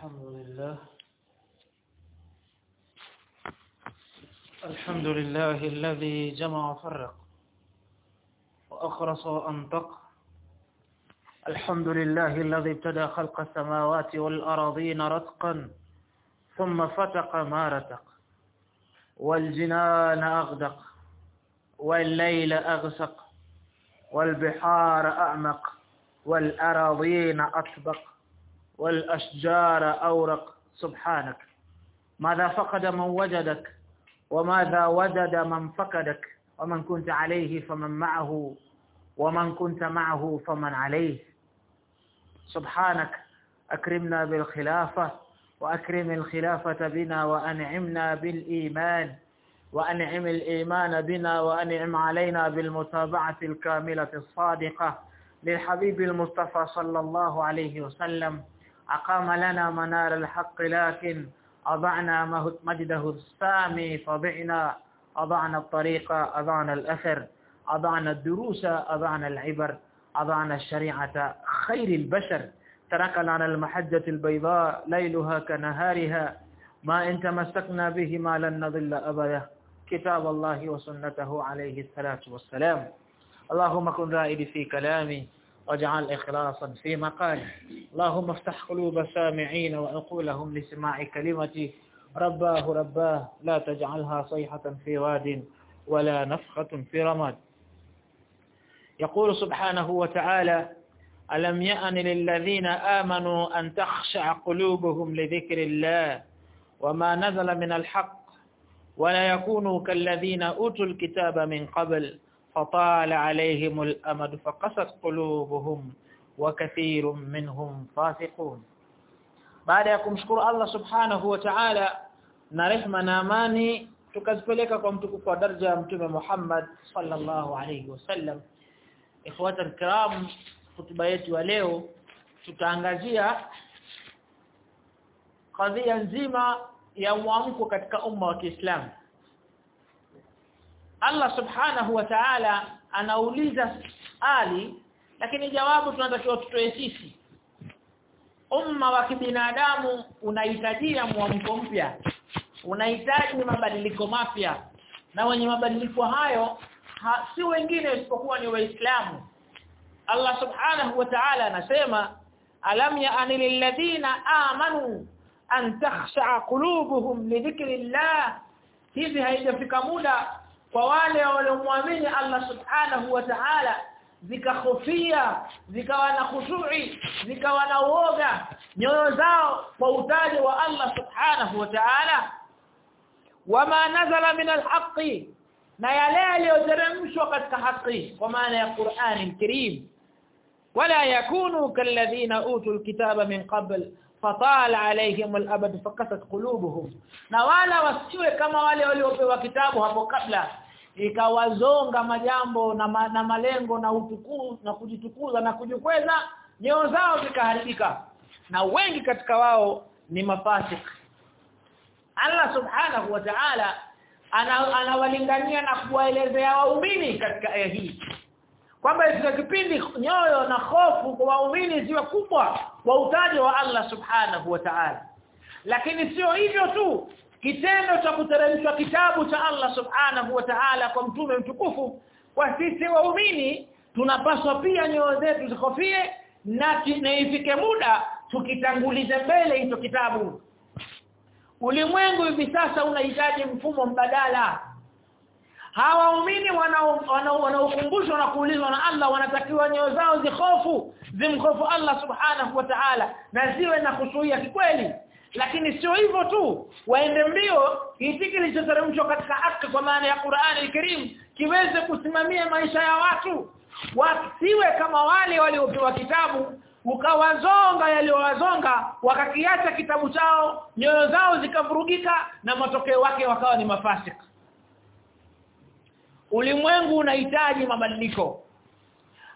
الحمد لله. الحمد لله الذي جمع وفرق وأخرص وأنطق الحمد لله الذي ابتدى خلق السماوات والأراضين رتقا ثم فتق ما رتق. والجنان أغدق والليل أغسق والبحار أعمق والأراضين أطبق. والأشجار أورق. سبحانك. ماذا فقد من وجدك؟ وماذا وجد من فقدك؟ ومن كنت عليه فمن معه ومن كنت معه فمن عليه. سبحانك. أكرمنا بالخلافة وأكرم الخلافة بنا وأنعمنا بالإيمان وأنعم الإيمان بنا وأنعم علينا بالمتابعة الكاملة الصادقة للحبيب المصطفى صلى الله عليه وسلم. أقام لنا منار الحق لكن أضعنا مجده السامي فضعنا أضعنا الطريق أضعنا الأثر أضعنا الدروس أضعنا العبر أضعنا الشريعة خير البشر. تركنا على المحجة البيضاء ليلها كنهارها. ما إن تمسكنا بهما لن نضل أبدا. كتاب الله وسنته عليه الصلاة والسلام. اللهم كن رائدي في كلامي. واجعل إخلاصا في مقالي اللهم افتح قلوب سامعين وعقولهم لسماع كلمتي. رباه رباه لا تجعلها صيحة في واد ولا نفخة في رماد. يقول سبحانه وتعالى ألم يأن للذين آمنوا أن تخشع قلوبهم لذكر الله وما نزل من الحق ولا يكونوا كالذين أوتوا الكتاب من قبل فطال عليهم الأمد فقست قلوبهم وكثير منهم فاسقون. بعد يكم شكر الله سبحانه وتعالى نرحم ناماني تكذبلككم تكفوا درجة متوم محمد صلى الله عليه وسلم. إخوة الكرام خطبيت وليو تتعنجزية قضية انزيمة يوامك وكتك أمة وكي Allah subhanahu wa ta'ala anauliza ali lakini jawabu tunatakiwa tutoe sisi. Umma wa kibinadamu unahitajia mwamko mpya unahitaji mabadiliko mapya. Na wenye mabadiliko hayo ha, si wengine isipokuwa ni waislamu. Allah subhanahu wa ta'ala anasema alam ya'ani lilladhina amanu an takhsha qulubuhum li dhikrillah. Hivi haijafika muda kwa wale waliomwamini Allah subhanahu wa ta'ala zikahofia zikawa na khushu'i zikawa na uoga nyoyo zao kwa utaji wa Allah subhanahu wa ta'ala. Wama nazala min alhaqi na yale yaliyoteremshwa katika haki kwa maana ya Qur'ani al-Karim wala yakunu kalladhina utul kitaba min qabl fatala alaihim alabad fakasat qulubuhum na wala wasiwe kama wale waliopewa kitabu hapo kabla. Ikawazonga majambo na, ma, na malengo na utukufu na kujitukuza na kujikweza nyoyo zao zikaharibika. Na wengi katika wao ni mafasik Allah subhanahu wa ta'ala anawalingania ana na kuwaelezea waumini katika aya hii kwamba katika kipindi nyoyo na hofu kwa waumini ziwe kubwa kwa utaji wa Allah subhanahu wa ta'ala. Lakini sio hivyo tu kitendo cha kuteremshwa kitabu cha Allah subhanahu wa ta'ala kwa mtume mtukufu kwa sisi waumini tunapaswa pia nyoyo zetu zikofie na ifike muda tukitangulize mbele hicho kitabu. Ulimwengu hivi sasa unahitaji mfumo mbadala hawa waumini wanaokumbushwa na kuulizwa na Allah wanatakiwa nyoyo zao zikhofu zimkhofu Allah subhanahu wa ta'ala na ziwe na kusuia kikweli. Lakini sio hivyo tu waende mbio hiki kilichoteremshwa katika haki kwa maana ya Qur'ani al-Karim kiweze kusimamia maisha ya watu. Wasiwe kama wale waliopewa kitabu ukawazonga yaliowazonga wakakiacha kitabu chao nyoyo zao zikavurugika na matokeo yake wakawa ni mafasika ulimwengu unahitaji mabadiliko.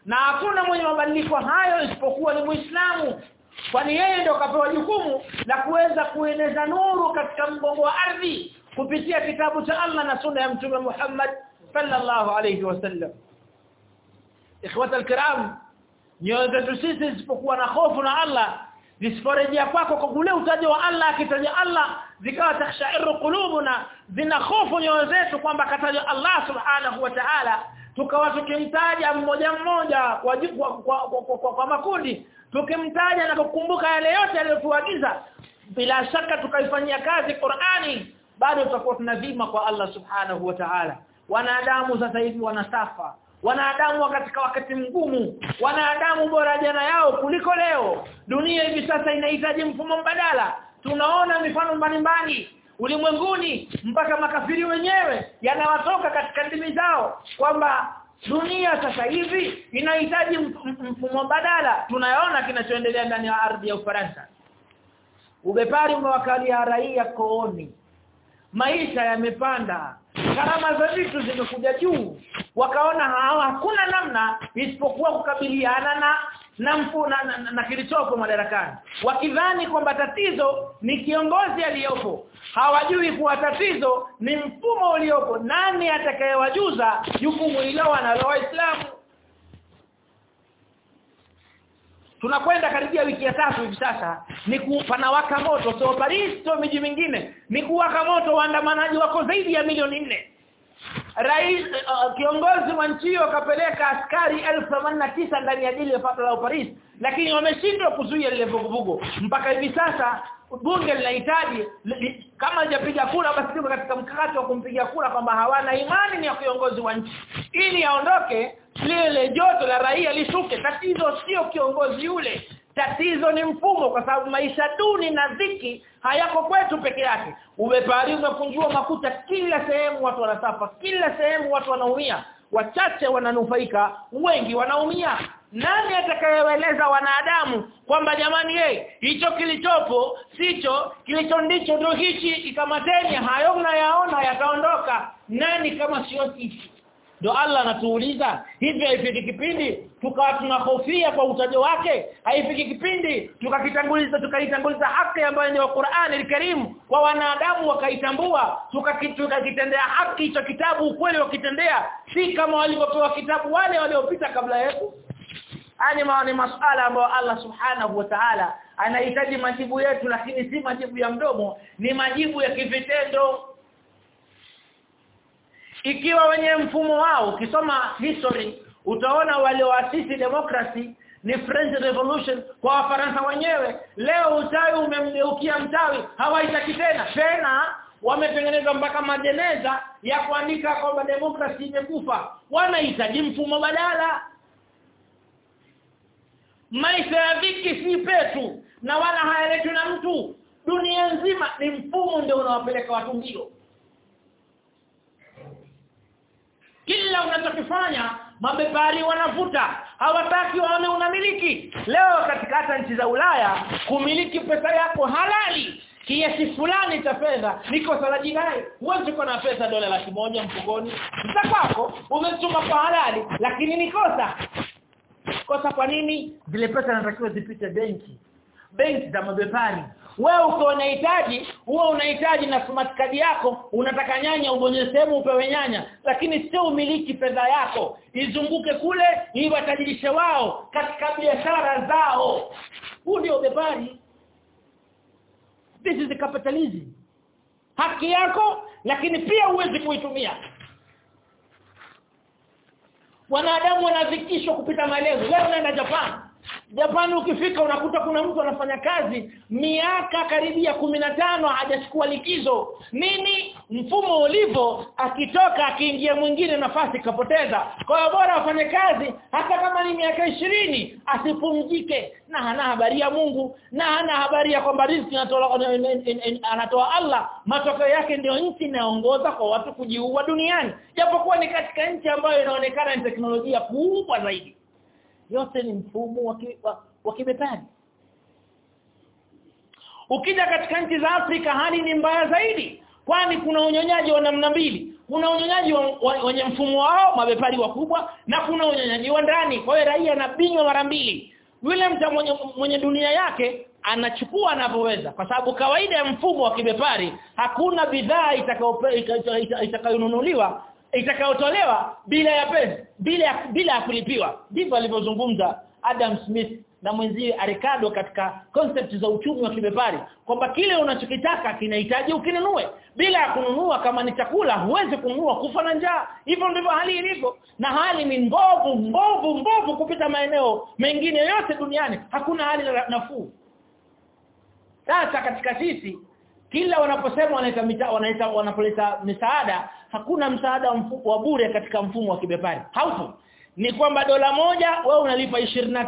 Na hakuna mwenye mabadiliko hayo isipokuwa ni Muislamu. Kwani yeye ndio kapewa jukumu la kuweza kueneza nuru katika mgongo wa ardhi kupitia kitabu cha Allah na sunna ya mtume Muhammad sallallahu alayhi wasallam ikhwata alkiram nyoyo zetu sisi isipokuwa na hofu na Allah zisiporejea kwako kwa kule utaje wa Allah akitaja Allah zikawa takshairu qulubuna zina hofu nyoyo zetu kwamba kataja Allah subhanahu wa ta'ala. Tukawa tukimtaja mmoja mmoja kwa kwa, kwa, kwa, kwa, kwa, kwa makundi tukimtaja na kukumbuka yale yote aliyotuagiza bila shaka tukaifanyia kazi Qur'ani bado tutakuwa tunazima kwa Allah subhanahu wa ta'ala. Wanadamu sasa hivi wanasafa wanadamu katika wakati mgumu. Wanadamu bora jana yao kuliko leo. Dunia hivi sasa inahitaji mfumo mbadala. Tunaona mifano mbalimbali ulimwenguni mpaka makafiri wenyewe yanawatoka katika ndimi zao kwamba dunia sasa hivi inahitaji mfumo mbadala. Tunayaona kinachoendelea ndani ya ardhi ya Ufaransa. Ubepari umewakalia raia kooni maisha yamepanda. Gharama za vitu zimekuja juu. Wakaona hawa hakuna namna isipokuwa kukabiliana na na, mfu, na, na, na, na kilichopo madarakani. Wakidhani kwamba tatizo ni kiongozi aliyopo. Hawajui kuwa tatizo ni mfumo uliopo. Nani atakayewajuza jukumu hilo wanalo waislamu tunakwenda karibia wiki ya tatu hivi sasa ni kupanawaka moto. Sio Paris sio miji mingine ni kuwaka moto waandamanaji wako zaidi ya milioni nne. Rais uh, kiongozi wa nchi hiyo akapeleka askari 1089 ndani ya jili la Paris lakini wameshindwa kuzuia lile vuguvugu. Mpaka hivi sasa bunge linahitaji li, kama hajapiga kura basi ndio katika mkakati wa kumpiga kura kwamba hawana imani ni ya kiongozi wa nchi. Ili aondoke lile joto la raia lishuke. Tatizo sio kiongozi yule. Tatizo ni mfumo kwa sababu maisha duni na dhiki hayako kwetu peke yake. Ubepari umekunjua makuta kila sehemu watu wanasafa. Kila sehemu watu wanaumia. Wachache wananufaika wengi wanaumia nani atakayeeleza wanadamu kwamba jamani ye hicho kilichopo sicho kilicho ndicho ndio hichi ikamateni hayo mnayaona yataondoka. Nani kama sio sisi? Ndio Allah anatuuliza. Hivi haifiki kipindi tukawa tunahofia kwa utajo wake haifiki kipindi tukakitanguliza tukaitanguliza haki ambayo ni Qur'an al-Karim kwa wanadamu wakaitambua tukakitendea haki hicho kitabu ukweli wakitendea si kama walivyopewa kitabu wale waliopita kabla yetu ani ni masuala ambayo Allah subhanahu wa ta'ala anahitaji majibu yetu lakini si majibu ya mdomo ni majibu ya kivitendo. Ikiwa wenye mfumo wao ukisoma history utaona walioasisi democracy ni French Revolution kwa Wafaransa wenyewe. Leo utawi umemgeukia mtawi hawaitaki tena. Tena wametengeneza mpaka majeneza ya kuandika kwamba demokrasi imekufa. Wanahitaji mfumo badala maisha ya viki si petu na wala hayaletwi na mtu. Dunia nzima ni mfumo ndio unawapeleka watu mbio. Kila unachokifanya mabepari wanavuta. Hawataki waone unamiliki. Leo katika hata nchi za Ulaya kumiliki pesa yako halali kiasi fulani cha fedha niko la jinai. Huwezi kuwa na pesa dola laki moja mfukoni. Mtakwako umetuma kwa halali lakini ni kosa kosa kwa nini? Zile pesa zinatakiwa zipite benki. Benki za mabepari. Wewe uko unahitaji huwa unahitaji na smart card yako unataka nyanya ubonyeze sehemu upewe nyanya lakini sio umiliki fedha yako. Izunguke kule iwatajirishe wao katika biashara zao. Huu ndio bepari. This is the capitalism. Haki yako lakini pia uwezi kuitumia wanadamu wanafikishwa kupita maelezo. Leo naenda Japan Japan ukifika unakuta kuna mtu anafanya kazi miaka karibia tano hajachukua likizo. Nini mfumo ulivyo akitoka akiingia mwingine nafasi kapoteza kwa hiyo bora afanye kazi hata kama ni miaka ishirini asipumzike. Na hana habari ya Mungu na hana habari ya kwamba riziki anatoa Allah. Matokeo yake ndio nchi inaongoza kwa watu kujiua duniani. Japokuwa ni katika nchi ambayo inaonekana ni teknolojia kubwa zaidi yote ni mfumo wa kibepari ukija katika nchi za Afrika hali ni mbaya zaidi kwani kuna unyonyaji wa namna mbili. Kuna unyonyaji wenye mfumo wao mabepari wakubwa na kuna unyonyaji wa ndani. Kwa hiyo raia anabinywa mara mbili. Yule mtu mwenye, mwenye dunia yake anachukua anavyoweza. Kwa sababu kawaida ya mfumo wa kibepari hakuna bidhaa itakayonunuliwa itakayotolewa bila ya pesa bila bila ya kulipiwa. Ndivyo alivyozungumza Adam Smith na mwenzie Ricardo katika concept za uchumi wa kibepari kwamba kile unachokitaka kinahitaji ukinunue. Bila ya kununua kama ni chakula huwezi kununua kufa na njaa. Hivyo ndivyo hali ilivyo. Na hali ni mbovu mbovu mbovu kupita maeneo mengine yote duniani. Hakuna hali nafuu. Sasa katika sisi kila wanaposema wanaita wanaita wanapoleta misaada hakuna msaada wa bure katika mfumo wa kibepari. Haupo. Ni kwamba dola moja wewe unalipa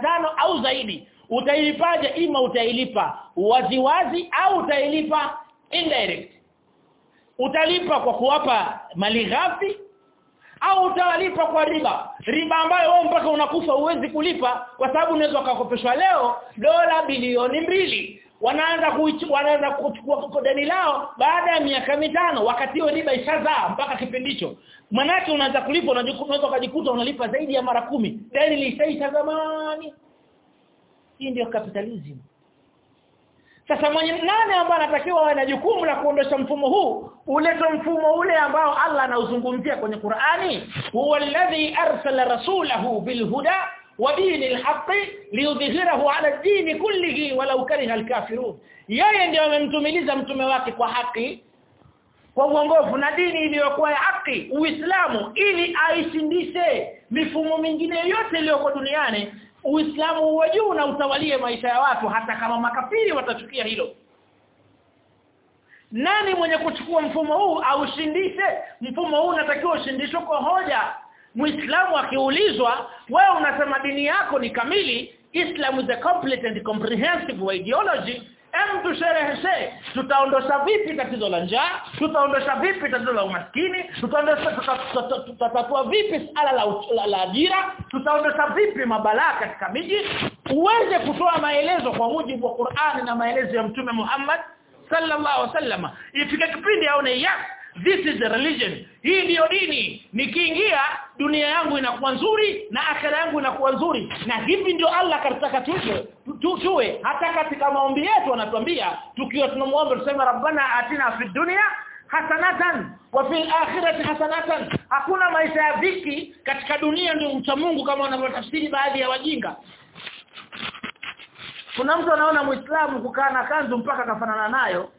tano au zaidi utailipaje? Ima utailipa waziwazi au utailipa indirect? Utalipa kwa kuwapa mali ghafi au utalipa kwa riba? Riba ambayo wewe mpaka unakufa uwezi kulipa kwa sababu unaweza ukakopeshwa leo dola bilioni mbili wanaanza wanaanza kuchukua deni lao baada ya miaka mitano wakati hiyo riba ishazaa mpaka kipindicho manake unaanza kulipa unaweza ukajikuta unalipa zaidi ya mara kumi. Deni lishaisha zamani. Hii ndio capitalism. Sasa mwenye nane ambaye anatakiwa awe na jukumu la kuondosha mfumo huu? Ulete mfumo ule ambao Allah anauzungumzia kwenye Qur'ani. Huwa alladhi arsala rasulahu bilhuda ودين الحق ليظهره على الدين كله ولو كره الكافرون yeye ndio amemtumiliza mtume wake kwa haki kwa uongofu na dini iliyokuwa ya haki uislamu ili aishindishe mifumo mingine yote iliyoko duniani uislamu uwe juu na utawalie maisha ya watu hata kama makafiri watachukia hilo nani mwenye kuchukua mfumo huu aushindishe mfumo huu unatakiwa ushindishwe kwa hoja Muislamu akiulizwa wewe unasema dini yako ni kamili Islam is a complete and comprehensive ideology. Em tushereheshe. Tutaondosha vipi tatizo la njaa? Tutaondosha vipi tatizo la umaskini? Tutaondosha tutatatua vipi sala la, la, ajira? Tutaondosha vipi mabalaa katika miji? Uweze kutoa maelezo kwa mujibu wa Qur'ani na maelezo ya Mtume Muhammad sallallahu alaihi wasallam. Ifike kipindi aone yes this is the religion. Hii ndiyo dini. Nikiingia dunia yangu inakuwa nzuri na akhera yangu inakuwa nzuri. Na hivi ndio Allah katika tuwe tuwe. Hata katika maombi yetu anatuambia tukiwa tunamuomba tuseme rabbana atina fid dunya hasanatan wa fi akhirati hasanatan. Hakuna maisha ya dhiki katika dunia ndio mcha Mungu kama wanavyotafsiri baadhi ya wajinga. Kuna mtu anaona muislamu kukaa na kanzu mpaka kafanana nayo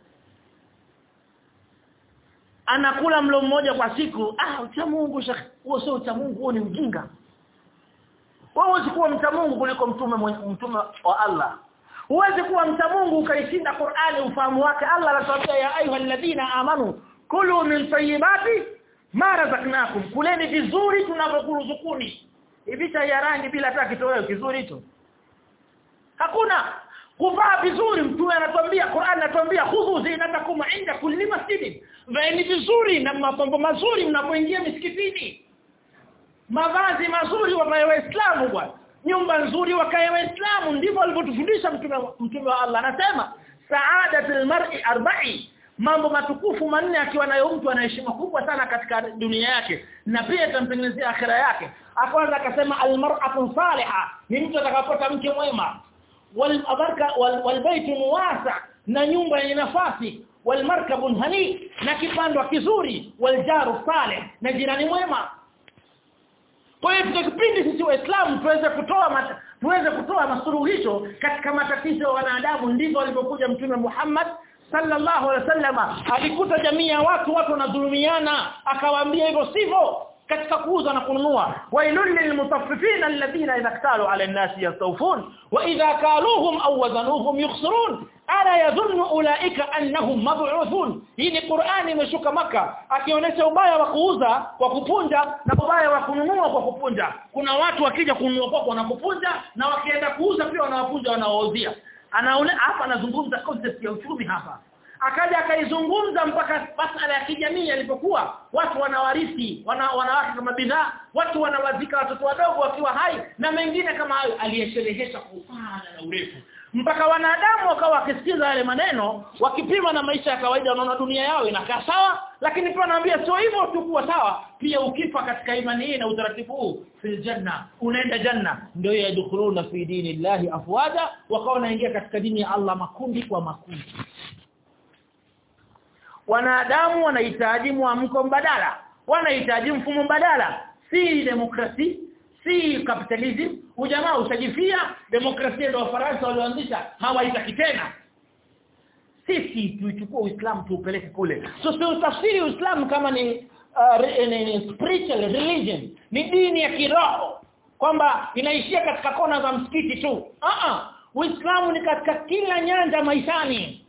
anakula mlo mmoja kwa siku ah ucha Mungu huo sio ucha Mungu huo ni ujinga wewe huwezi kuwa mcha Mungu kuliko mtume mtume wa Allah. Huwezi kuwa mcha Mungu ukaishinda Qur'ani ufahamu wake. Allah anatuambia ya ayyuhalladhina amanu kulu min tayyibati ma razaqnakum. Kuleni vizuri tunavyokuruzukuni. Hivi ya rangi bila hata kitoweo kizuri hicho hakuna. Kuvaa vizuri mtume anatuambia Qur'an anatuambia khudhu zinatakum Eh, ni vizuri na mapambo mazuri mnapoingia misikitini. Mavazi mazuri wavae waislamu bwana. Nyumba nzuri wakae waislamu. Ndivyo alivyotufundisha mtume mtume wa Allah. Anasema saadatul mar'i arba'i. Mambo matukufu manne akiwa nayo mtu ana heshima kubwa sana katika dunia yake na pia itamtengenezea akhira yake. Akwanza akasema almar'atu salihah. Ni mtu atakapata mke mwema. Wal abarka wal baytu muwasa na nyumba yenye nafasi walmarkabun hani na kipandwa kizuri waljaru saleh na jirani mwema. Kwa hiyo tukipindi sisi waislamu tuweze kutoa tuweze kutoa masuluhisho katika matatizo ya wanadamu ndivyo alivyokuja mtume Muhammad sallallahu alaihi wasallama alikuta jamii ya watu watu wanadhulumiana akawaambia hivyo sivyo katika kuuza na kununua. Wailul lilmutaffifin alladhina idha iktalu ala an-nasi yastawfun wa idha kaluhum aw wazanuhum yukhsirun. Ala yadhunnu ulaika annahum mab'uthun. Hii ni Qur'ani imeshuka maka akionyesha ubaya wa kuuza kwa kupunja na ubaya wa kununua kwa kupunja. Kuna watu wakija kununua kwa wanakupunja na wakienda kuuza pia wanawapunja wanawauzia. Anaona hapa anazungumza concept ya uchumi hapa akaja akaizungumza mpaka masala ya kijamii yalipokuwa watu wanawarithi wana, wanawake kama bidhaa watu wanawazika watoto wadogo wakiwa hai na mengine kama hayo aliyesherehesha kwa upana na urefu. Mpaka wanadamu wakawa wakisikiza yale maneno wakipima na maisha ya kawaida wanaona dunia yao inakaa sawa lakini pia naambia sio hivyo tu kuwa sawa pia ukifa katika imani hii na utaratibu huu fil janna unaenda janna ndio yadkhuluna fi dinillahi afwaja wakawa naingia katika dini ya Allah makundi kwa makundi wanadamu wanahitaji mwamko mbadala. Wanahitaji mfumo mbadala. Si demokrasi si capitalism ujamaa usajifia demokrasia ndio wafaransa walioanzisha. Hawaitaki tena sisi tuichukue Uislamu tuupeleke kule. So sio tafsiri Uislamu kama ni, uh, ni, spiritual religion. Ni dini ya kiroho. Kwamba inaishia katika kona za msikiti tu. Uh uh Uislamu ni katika kila nyanja maishani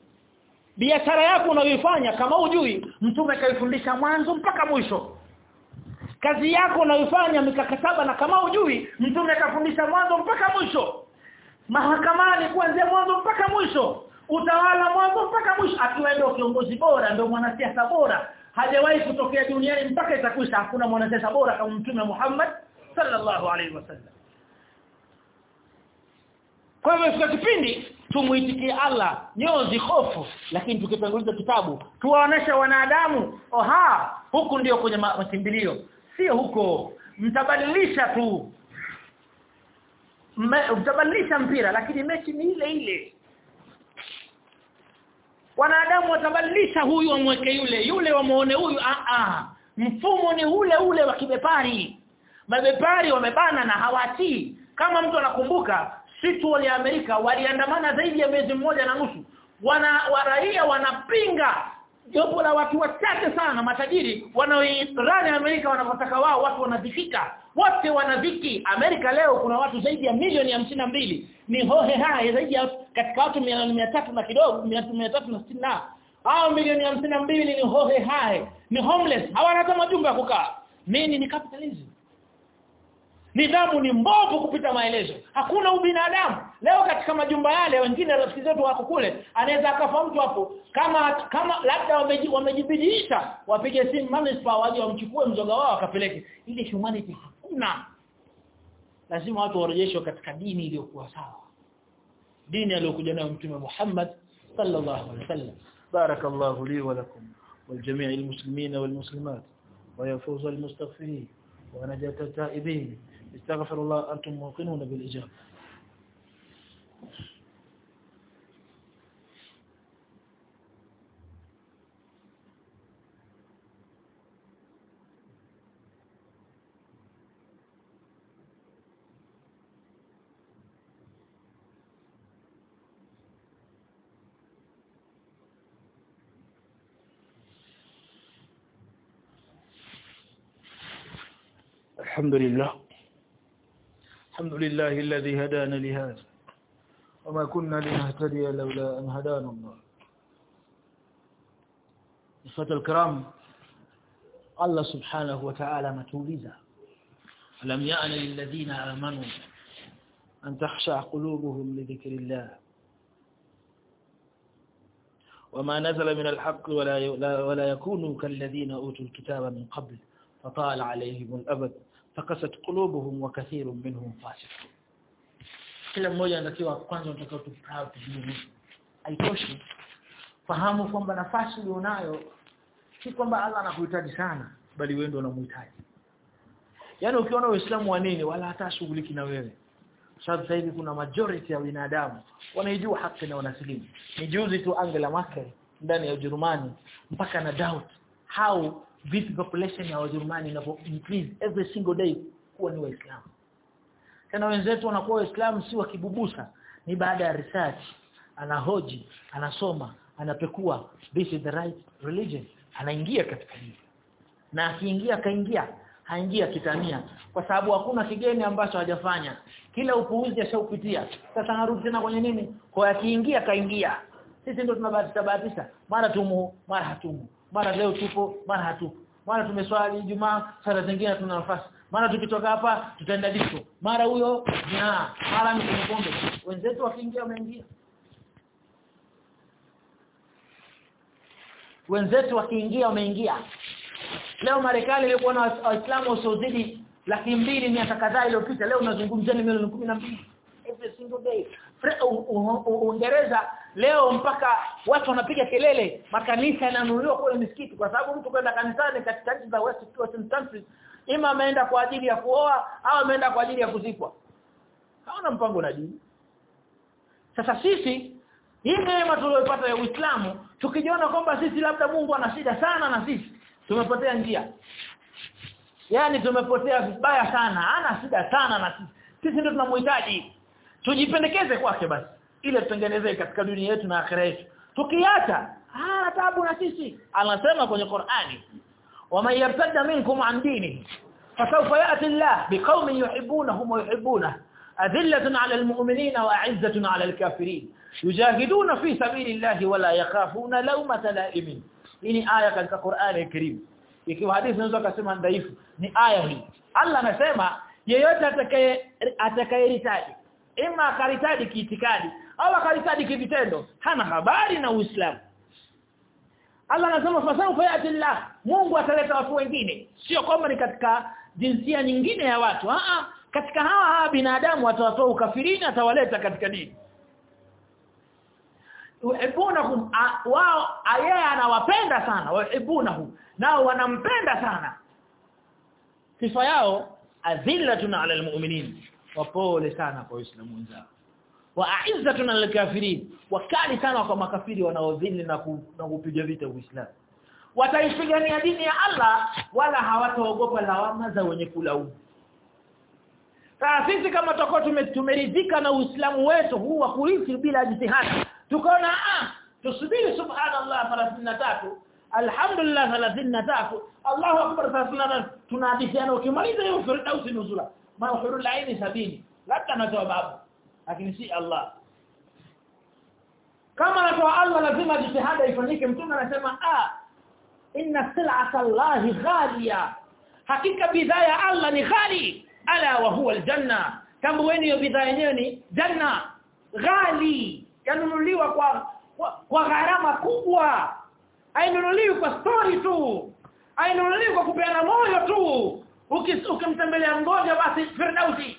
biashara yako unayoifanya kama ujui mtume kaifundisha mwanzo mpaka mwisho. Kazi yako unayoifanya mikakataba na kama ujui mtume kafundisha mwanzo mpaka mwisho. Mahakamani kuanzia mwanzo mpaka mwisho. Utawala mwanzo mpaka mwisho. Akiwa ndio kiongozi bora ndio mwanasiasa bora hajawahi kutokea duniani mpaka itakwisha. Hakuna mwanasiasa bora kama mtume Muhammad sallallahu alaihi wasallam kwa hivyo katika kipindi tumuitikie Allah nyozi hofu lakini tukitanguliza kitabu tuwaonesha wanadamu oha huku ndio kwenye makimbilio. Sio huko. Mtabadilisha tu. Mtabadilisha mpira lakini mechi ni ile ile. Wanadamu watabadilisha huyu wamweke yule yule wamuone huyu a a mfumo ni ule ule wa kibepari. Mabepari wamebana na hawatii. Kama mtu anakumbuka situ wale Amerika waliandamana zaidi ya miezi mmoja na nusu. Wana waraia wanapinga jopo la watu wachache sana matajiri wanaoirani Amerika wanapotaka wao watu wanadhifika wote wanadhiki. Amerika leo kuna watu zaidi ya milioni hamsini mbili. Ni hohe hai zaidi ya katika watu milioni tatu na kidogo tatu na hao milioni mbili ni hohe hai ni homeless hawana hata majumba ya kukaa. Nini ni capitalism nidhamu ni mbovu kupita maelezo hakuna ubinadamu leo katika majumba yale wengine rafiki zetu wako kule anaweza akafa mtu hapo kama kama labda wamejibidiisha wapige simu manispa waje wamchukue mzoga wao akapeleke ile humanity hakuna lazima watu warejeshwe katika dini iliyokuwa sawa dini aliyokuja nayo mtume Muhammad sallallahu alaihi wasallam barakallahu li wa lakum والجميع المسلمين والمسلمات ويفوز المستغفرين ونجاة التائبين استغفر الله أنتم موقنون بالإجابة. الحمد لله. الحمد لله الذي هدانا لهذا وما كنا لنهتدي لولا أن هدانا الله. إخوة الكرام الله سبحانه وتعالى متولزا ألم يأن للذين آمنوا أن تخشع قلوبهم لذكر الله؟ وما نزل من الحق ولا, ولا يكونوا كالذين أوتوا الكتاب من قبل فطال عليهم الأبد. fakasat qulubuhum wa kathirun minhum fasiqun. Kila mmoja anatakiwa kwanza unatakiwa tukaa tujue aitoshi fahamu kwamba nafasi ulionayo si kwamba Allah anakuhitaji sana bali wewe ndio unamhitaji yani ukiona uislamu wa nini wala hata shughuliki na wewe. Sababu sasa hivi kuna majority ya binadamu wanaijua haki na wanasilimu. Ni juzi tu Angela Merkel ndani ya Ujerumani mpaka na doubt how vipi population ya Wajerumani inapo increase every single day kuwa ni waislamu? Tena wenzetu wanakuwa waislamu si wakibubusa ni baada ya research. Anahoji anasoma anapekua. This is the right religion. Anaingia katika hii na akiingia kaingia haingia kitania kwa sababu hakuna kigeni ambacho hajafanya. Kila upuuzi ashaupitia. Sasa anarudi tena kwenye nini? Kwa akiingia kaingia sisi ndio tunabahatisha mara tumu mara hatumu mara leo tupo mara hatupo. Mara tumeswali Ijumaa sala zingine tuna nafasi. Mara tukitoka hapa tutaenda disco. Mara huyo na mara kwenye wenzetu wakiingia wameingia. Wenzetu wakiingia wameingia. Leo Marekani ilikuwa na waislamu wasiozidi laki mbili miaka kadhaa iliyopita. Leo unazungumzia milioni 12 every single day Uingereza leo mpaka watu wanapiga kelele makanisa yananunuliwa kule misikiti kwa sababu mtu kwenda kanisani katika nchi za West Western countries ima ameenda kwa ajili ya kuoa au ameenda kwa ajili ya kuzikwa. Haona mpango na dini. Sasa sisi hii neema tuliyopata ya Uislamu tukijiona kwamba sisi labda Mungu ana shida sana na sisi tumepotea njia. Yani tumepotea vibaya sana ana shida sana na sisi. Sisi ndio tunamhitaji tujipendekeze kwake basi ile tutengenezee katika dunia yetu na akhera yetu tukiacha ah tabu na sisi anasema kwenye Qur'ani ومن يرتد منكم عن دينه فسوف يأتي الله بقوم يحبونهم ويحبونه أذلة على المؤمنين وأعزة على الكافرين يجاهدون في سبيل الله ولا يخافون لومة لائم ini aya katika Qur'ani Karim ikiwa hadithi unaweza kusema dhaifu ni aya hii Allah anasema yeyote atakaye atakayeritaji ima akaritadi kiitikadi. Au akaritadi kivitendo. Hana habari na Uislamu. Allah anasema fasawfa yati Allah Mungu ataleta watu wengine. Sio kwamba ni katika jinsia nyingine ya watu. A a katika hawa hawa binadamu atawatoa ukafirini atawaleta katika dini. Yuhibbunahum wao yeye anawapenda sana. Yuhibbunahu nao wanampenda sana. Sifa yao adhillatun ala almu'minin wapole sana kwa waislamu wenzao wa a'izzatun alkafirin wakali sana kwa makafiri wanaodhili na, ku, na kupiga vita uislamu. Wataipigania dini ya Allah wala hawataogopa lawama za wenye kulaumu. Sasa sisi kama tutakuwa tumeridhika na Uislamu wetu huu wa kuishi bila jitihada tukaona ah tusubiri subhanallah 33 alhamdulillah 33 Allahu akbar 33 tunahadithiana ukimaliza hiyo firdausi nuzula maana hurul aini sabini. Labda anatoa babu lakini si Allah. Kama anatoa Allah lazima jitihada ifanyike. Mtume anasema ah inna sil'ata Allahi ghaliya. Hakika bidhaa ya Allah ni ghali. Ala wa huwa aljanna. Tambueni hiyo bidhaa yenyewe ni janna. Ghali. Yanunuliwa kwa kwa, kwa gharama kubwa. Ainunuliwi kwa story tu. Ainunuliwi kwa kupeana moyo tu ukimtembelea mgonjwa basi firdausi.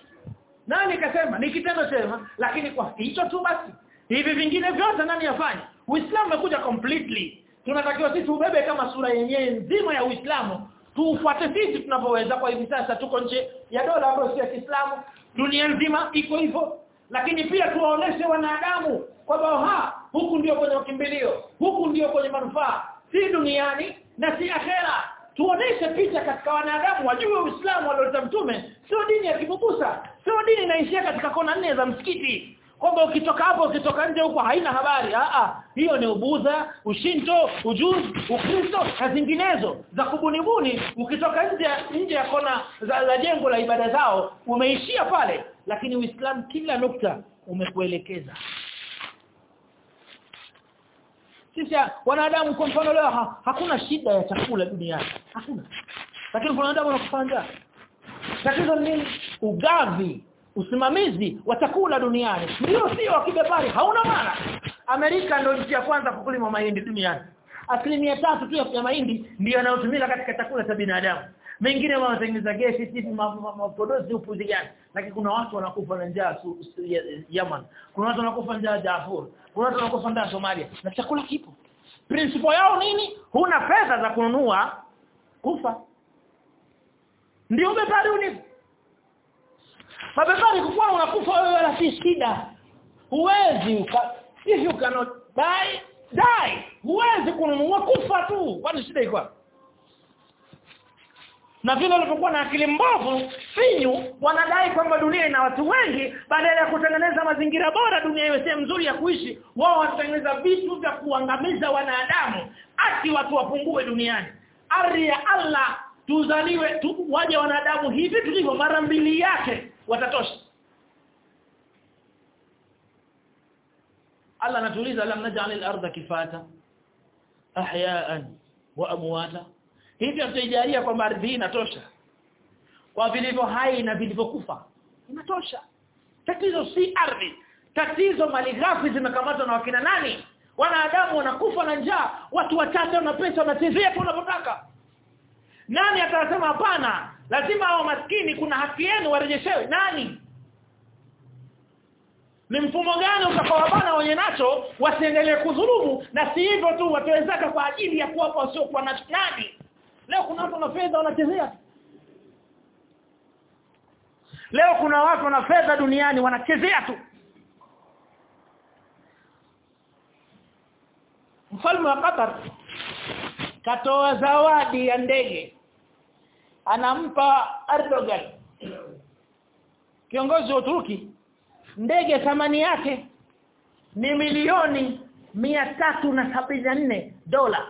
Nani kasema? Ni kitendo chema. Lakini kwa hicho tu basi. Hivi vingine vyote nani yafanya uislamu umekuja completely. Tunatakiwa sisi ubebe kama sura yenyewe nzima ya uislamu. Tuufuate sisi tunapoweza kwa hivi sasa. Tuko nje ya dola ambayo si ya Kiislamu. Dunia nzima iko hivyo. Lakini pia tuwaoneshe wanadamu kwamba ha huku ndio kwenye ukimbilio. Huku ndio kwenye manufaa. Si duniani na si akhera tuoneshe picha katika wanadamu wajue Uislamu walioleta mtume. Sio dini ya kibubusa sio dini inaishia katika kona nne za msikiti. Kwamba ukitoka hapo ukitoka nje huko haina habari. A a hiyo ni ubuza ushinto ujuzi ukristo na zinginezo za kubunibuni. Ukitoka nje nje ya kona za, za jengo la ibada zao umeishia pale. Lakini uislamu kila nukta umekuelekeza sisi wanadamu kwa mfano leo ha, hakuna shida ya chakula duniani. Hakuna. Lakini kuna wanadamu wanakufanya tatizo ni ugavi usimamizi wa chakula duniani. Ndio sio wakibebari hauna maana. Amerika ndio nchi ya kwanza kukulima mahindi duniani. Asilimia tatu tu ya mahindi ndio yanayotumika katika chakula cha binadamu. Mengine wanatengeneza gesi tipu mapodozi upuzi gani lakini kuna watu wanakufa na njaa Yemen. Kuna watu wanakufa njaa Darfur. Kuna watu wanakufa njaa Somalia. Na chakula kipo. Principle yao nini? Huna pesa za kununua kufa. Ndio bepari uni mabepari kufa unakufa wewe wala si shida. Huwezi if you cannot buy die. Huwezi kununua kufa tu. Kwani shida iko na vile walivyokuwa na akili mbovu finyu wanadai kwamba dunia ina watu wengi badala ya kutengeneza mazingira bora dunia iwe sehemu nzuri ya kuishi wao wanatengeneza vitu vya kuangamiza wanadamu ati watu wapungue duniani. Ari ya Allah tuzaliwe tu, waje wanadamu hivi tulivyo mara mbili yake watatosha. Allah anatuuliza lam naj'al al-ardha kifata? Ahya'an wa amwata hivyo tutaijalia kwamba ardhi hii inatosha. Kwa vilivyo hai na vilivyokufa inatosha. Tatizo si ardhi. Tatizo mali malighafi zimekamatwa na wakina nani? Wanadamu wanakufa na njaa. Watu wachache wana pesa wanachezea tu wanapotaka. Nani atasema hapana? Lazima hao maskini kuna haki yenu warejeshewe. Nani? Ni mfumo gani utakaowabana wenye nacho wasiendelee kudhulumu? Na si hivyo tu watawezaka kwa ajili ya kuwapa wasiokuwa nacho nani leo kuna watu na fedha wanachezea leo kuna watu na fedha duniani wanachezea tu. Mfalme wa Qatar katoa zawadi ya ndege anampa Erdogan kiongozi wa Uturuki ndege thamani yake ni milioni mia tatu na sabini na nne dola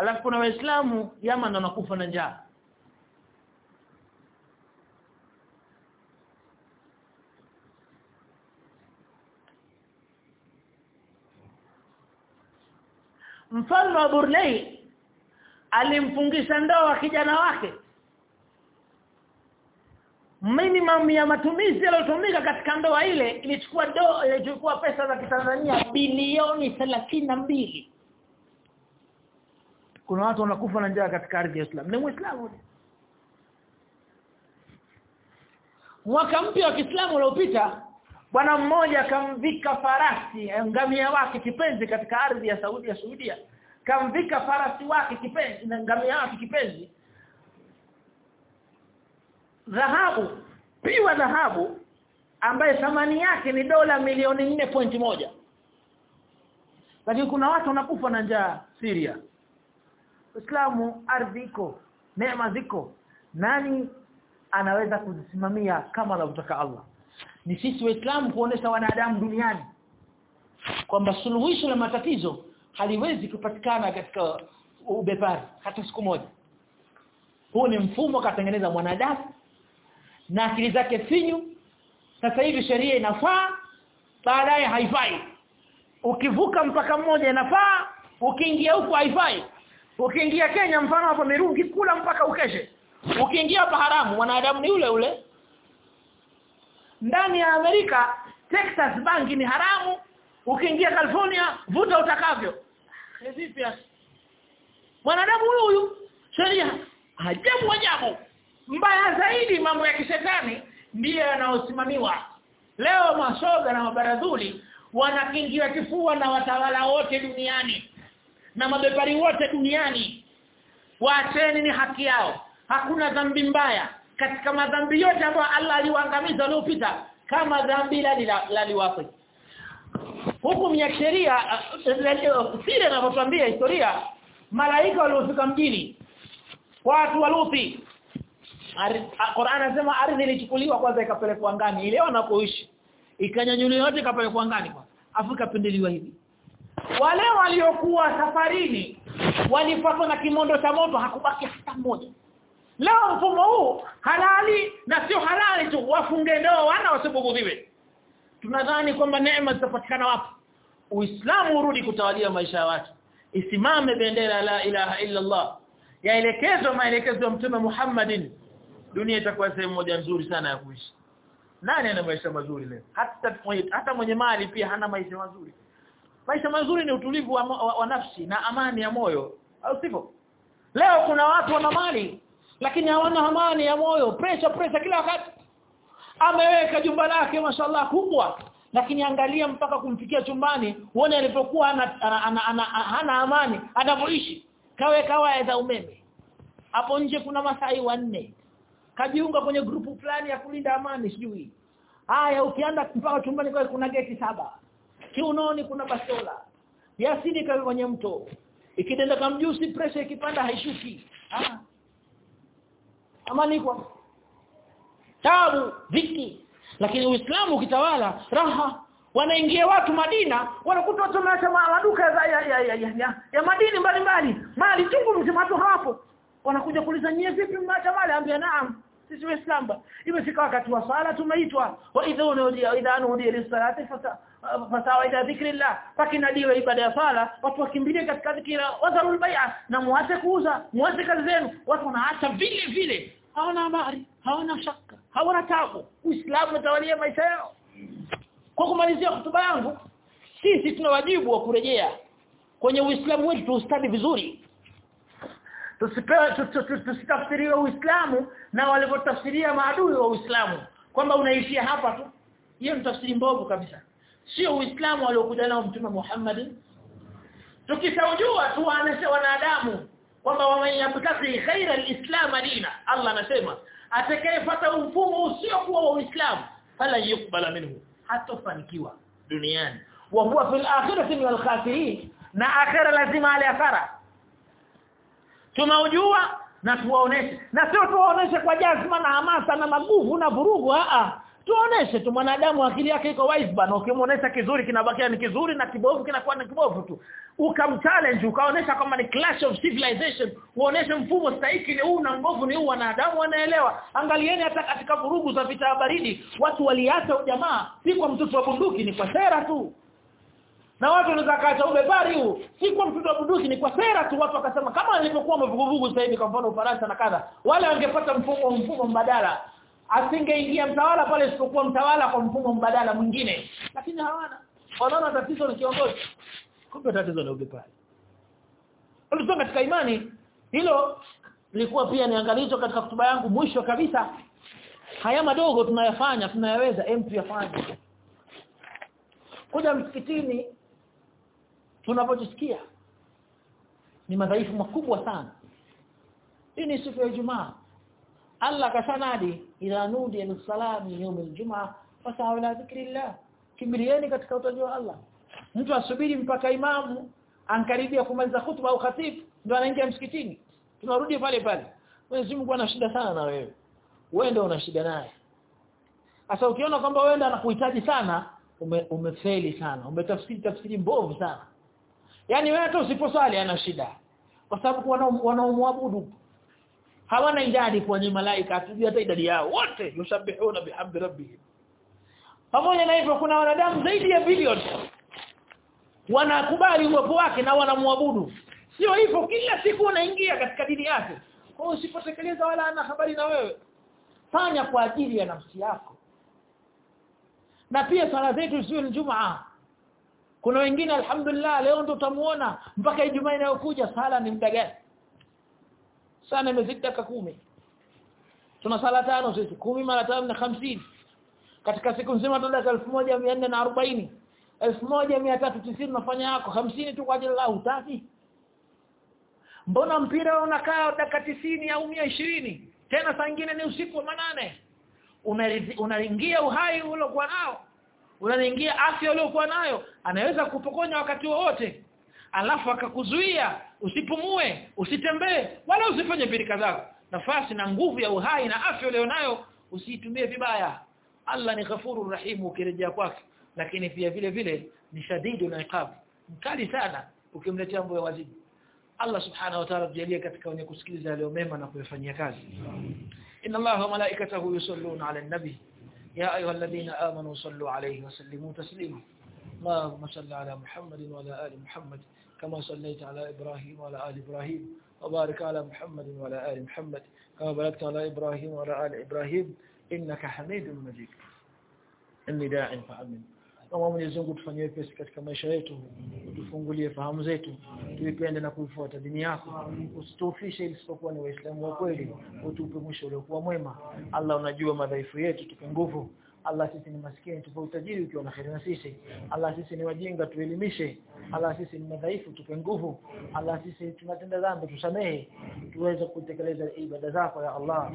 alafu kuna waislamu Yaman wanakufa na njaa. Mfalme wa Brunei alimfungisha ndoa kijana wake. Minimum ya matumizi yaliyotumika katika ndoa ile ilichukua do ilichukua pesa za Kitanzania bilioni mbili kuna watu wanakufa na njaa katika ardhi ya Islam. Ni muislamu mwaka mpya wa Kiislamu uliopita bwana mmoja akamvika farasi ngamia wake kipenzi katika ardhi ya Saudi ya Saudia. Kamvika farasi wake kipenzi na ngamia wake kipenzi. Dhahabu piwa dhahabu ambaye thamani yake ni dola milioni moja. Lakini kuna watu wanakufa na njaa Syria Uislamu ardhi iko neema ziko. Nani anaweza kuzisimamia kama anavyotaka Allah? Ni sisi waislamu kuonesha wanadamu duniani kwamba suluhisho la matatizo haliwezi kupatikana katika ubepari hata siku moja. Huu ni mfumo katengeneza mwanadamu na akili zake finyu. Sasa hivi sheria inafaa baadaye haifai. Ukivuka mpaka mmoja inafaa ukiingia huku haifai ukiingia Kenya mfano hapo mirungi kula mpaka ukeshe. Ukiingia hapa haramu mwanadamu ni yule yule ndani ya Amerika Texas bangi ni haramu. Ukiingia California vuta utakavyo. Vipi mwanadamu huyu huyu sheria ajabu ajabu. Mbaya zaidi mambo ya kishetani ndiye yanaosimamiwa leo masoga na mabaradhuli wanakingia kifua na watawala wote duniani na mabepari wote duniani. Waacheni ni haki yao. Hakuna dhambi mbaya. Katika madhambi yote ambayo Allah aliwaangamiza waliopita kama dhambi la liwafi hukumu ya sheria siri anavyotambia historia malaika waliofika mjini watu walupi Qur'an anasema ardhi ilichukuliwa kwanza ikapelekwa ngani ile wanapoishi ikanyanyuliwa yote ikapelekwa ngani kwa Afrika pendeliwa hivi wale waliokuwa safarini walifuatwa na kimondo cha moto hakubaki hata mmoja. Leo mfumo huu halali na sio halali tu wafunge ndoa wana wasibuguziwe tunadhani kwamba neema zitapatikana wapi? Uislamu urudi kutawalia maisha ya watu. Isimame bendera la ilaha illa allah yaelekezwe maelekezo ya mtume Muhammadin. Dunia itakuwa sehemu moja nzuri sana ya kuishi. Nani ana maisha mazuri leo? Hata hata mwenye mali pia hana maisha mazuri maisha mazuri ni utulivu wa, wa, wa nafsi na amani ya moyo. Au sivyo? Leo kuna watu wana mali lakini hawana amani ya moyo. Pressure pressure kila wakati. Ameweka jumba lake mashallah kubwa. Lakini angalia mpaka kumfikia chumbani uone alipokuwa ana, ana, ana, ana, hana amani anavyoishi. Kaweka waya za umeme. Hapo nje kuna masai wanne. Kajiunga kwenye grupu fulani ya kulinda amani sijui. Haya ukianda mpaka chumbani kwa kuna geti saba kiunoni kuna basola. Yasini kawe kwenye mto. Ikidenda kamjusi pressure ikipanda haishuki. Ah amani kwa. Tabu lakini uislamu ukitawala raha. Wanaingia watu Madina wanakuta watu wameacha maduka ya, ya, ya, ya, ya, ya madini mbalimbali. Mali chungu mzima tu hapo. Wanakuja kuuliza nyie vipi mnaacha mali? Ambia naam sisi waislamu. Imefika wakati wa sala tumeitwa. Wa idha unudia idha anudia lisalati fasawa ila dhikrillah. Pakinadiwa ibada ya sala watu wakimbilie katika dhikira. Wadharul bai'a na muache kuuza muache kazi zenu. Watu wanaacha vile vile. Hawana habari hawana shaka hawana tabu. Uislamu utawalia maisha yao. Kwa kumalizia hotuba yangu sisi tuna wajibu wa kurejea. Kwenye uislamu wetu tuustadi vizuri tusipewe tusitafsiriwe uislamu na walivyotafsiria maadui wa uislamu kwamba unaishia hapa tu. Hiyo ni tafsiri mbovu kabisa. Sio uislamu aliokuja nao mtume Muhammad. Tukisaujua tu wanadamu kwamba wameyabtaki khaira alislam dina Allah anasema atakayefuata mfumo usiokuwa wa uislamu fala yukbala minhu hatofanikiwa duniani. Wa huwa fil akhirati min alkhasirin na akhira lazima ale tunaujua na tuwaoneshe. Na sio tuwaoneshe kwa jazma na hamasa na maguvu na vurugu a tuoneshe tu mwanadamu akili yake iko wise bana. Ukimuonesha kizuri kinabakia ni kizuri na kibovu kinakuwa ni kibovu tu. Ukamchallenge ukaonesha kama ni clash of civilization. Uoneshe mfumo stahiki ni huu na ngovu ni huu wanadamu wanaelewa. Angalieni hata katika vurugu za vita baridi watu waliacha ujamaa si kwa mtoto wa bunduki ni kwa sera tu na watu wanaweza kaacha ubepari huu. Si kwa mtu wa bunduki ni kwa sera tu. Watu wakasema kama alivyokuwa mavuguvugu sasa hivi kwa mfano Ufaransa na kadha wale wangepata mfumo mfumo mbadala. Asingeingia mtawala pale isipokuwa mtawala kwa mfumo mbadala mwingine. Lakini hawana. Wanaona tatizo ni kiongozi. Kumbe tatizo ni ubepari Ulisoma katika imani. Hilo lilikuwa pia niangalizo katika kutuba yangu mwisho kabisa. Haya madogo tunayafanya tunayaweza em tuyafanye kuja msikitini tunapojisikia ni madhaifu makubwa sana. Hii ni siku ya Ijumaa. Allah kasanadi idha nudi lis-salami yawm al-jum'a fasa'u ila dhikrillah kimbilieni katika utajo wa Allah. Mtu asubiri mpaka imamu ankaribia kumaliza khutba au khatib ndio anaingia msikitini. Tunarudi pale pale. Mwenyezi Mungu ana shida sana na wewe. Wewe ndio una shida naye. Sasa ukiona kwamba wewe ndio anakuhitaji sana ume, umefeli sana. Umetafsiri tafsiri mbovu sana yani wewe hata usiposali ana shida. Kwa sababu wanaomwabudu hawana idadi kwenye malaika hatujui hata idadi yao. Wote yusabihuna bihamdi rabbihim. Pamoja na hivyo kuna wanadamu zaidi ya bilioni wanakubali uwepo wake na wanamwabudu. Sio hivyo kila siku unaingia katika dini yake. Kwa hiyo usipotekeleza wala ana habari na wewe fanya kwa ajili ya nafsi yako. Na pia sala zetu sio ni Jumaa kuna wengine alhamdulillah leo ndo utamuona mpaka Ijumaa inayokuja sala ni muda gani? Sana imezidi kumi. Tuna sala tano sisi kumi mara tano na hamsini. Katika siku nzima tuna dakika 1440 1390 nafanya yako. Hamsini tu kwa ajili la utaki mbona mpira unakaa dakika 90 au 120 tena saa nyingine ni usiku wa manane. Unaingia uhai uliokuwa nao unaingia afya uliokuwa nayo anaweza kupokonya wakati wowote. Alafu akakuzuia usipumue usitembee wala usifanye birika zako. Nafasi na nguvu ya uhai na afya ulionayo usiitumie vibaya. Allah ni ghafurur rahim ukirejea kwake. Lakini pia vile vile ni shadidu na iqab mkali sana ukimletea mambo ya wazibu Allah subhanahu wa ta'ala tujalie katika wenye kusikiliza leo mema na kuyafanyia kazi. Inna Allaha wa malaikatahu yusalluna 'alan nabi ya ayyuhalladhina amanu sallu 'alayhi wa sallimu taslima اللهم صل على محمد وعلى آل محمد كما صليت على إبراهيم وعلى آل إبراهيم وبارك على محمد وعلى آل محمد كما باركت على إبراهيم وعلى آل إبراهيم إنك حميد مجيد. النداء فأمن. Kama Mwenyezi Mungu tufanyie pesi katika maisha yetu tufungulie fahamu zetu tuipende na kuifuata dini yako. Usitufishe isipokuwa ni waislamu wa kweli utupe mwisho uliokuwa mwema. Allah unajua madhaifu yetu tupe nguvu. Allah sisi ni maskini tupe utajiri ukiwa na na sisi. Allah sisi ni wajinga tuelimishe. Allah sisi ni madhaifu tupe nguvu. Allah sisi tunatenda dhambi tusamehe. Tuweze kutekeleza ibada zako ya Allah.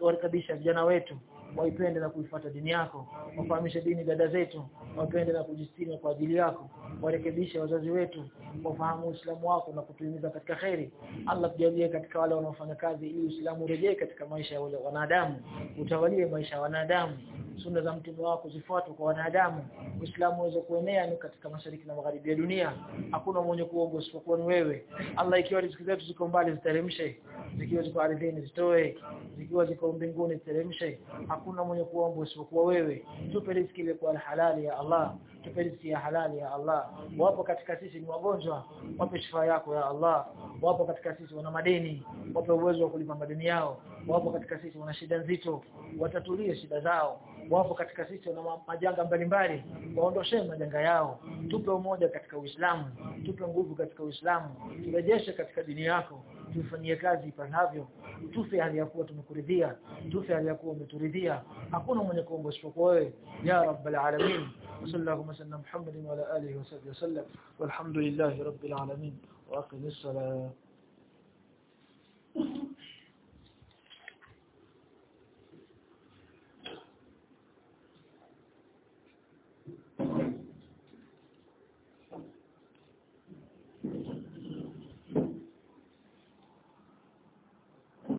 Warekebisha vijana wetu waipende na kuifuata dini yako. Wafahamishe dini dada zetu. Wapende na kujistiri kwa ajili yako. Warekebishe wazazi wetu. Wafahamu Uislamu wako na kutuhimiza katika khairi Allah tujalie katika wale wanaofanya kazi ili Uislamu urejee katika maisha ya wanadamu. Utawalie maisha ya wanadamu sunna za mtume wako zifuatwe kwa wanadamu. Uislamu uweze kuenea ni katika mashariki na magharibi ya dunia. Hakuna mwenye kuongo isipokuwa ni wewe. Allah ikiwa riziki zetu ziko mbali ziteremshe. Zikiwa ziko ardhini zitoe. Zikiwa ziko mbinguni ziteremshe. Hakuna mwenye kuomba isipokuwa wewe. Tupe riziki ile kwa halali ya Allah tupe riziki ya halali ya Allah. Wapo katika sisi ni wagonjwa wape shifa yako ya Allah. Wapo katika sisi wana madeni wape uwezo wa kulipa madeni yao. Wapo katika sisi wana shida nzito watatulie shida zao. Wapo katika sisi wana majanga mbalimbali waondoshee majanga yao. Tupe umoja katika Uislamu tupe nguvu katika Uislamu. Turejeshe katika dini yako tufanyie kazi ipasavyo. Tufe hali ya kuwa tumekuridhia tufe hali ya kuwa umeturidhia. Hakuna mwenye kuomba isipokuwa wewe. Ya rabbal alamin وصلى اللهم وسلم محمد وعلى آله وصحبه وسلم والحمد لله رب العالمين وأقم الصلاة.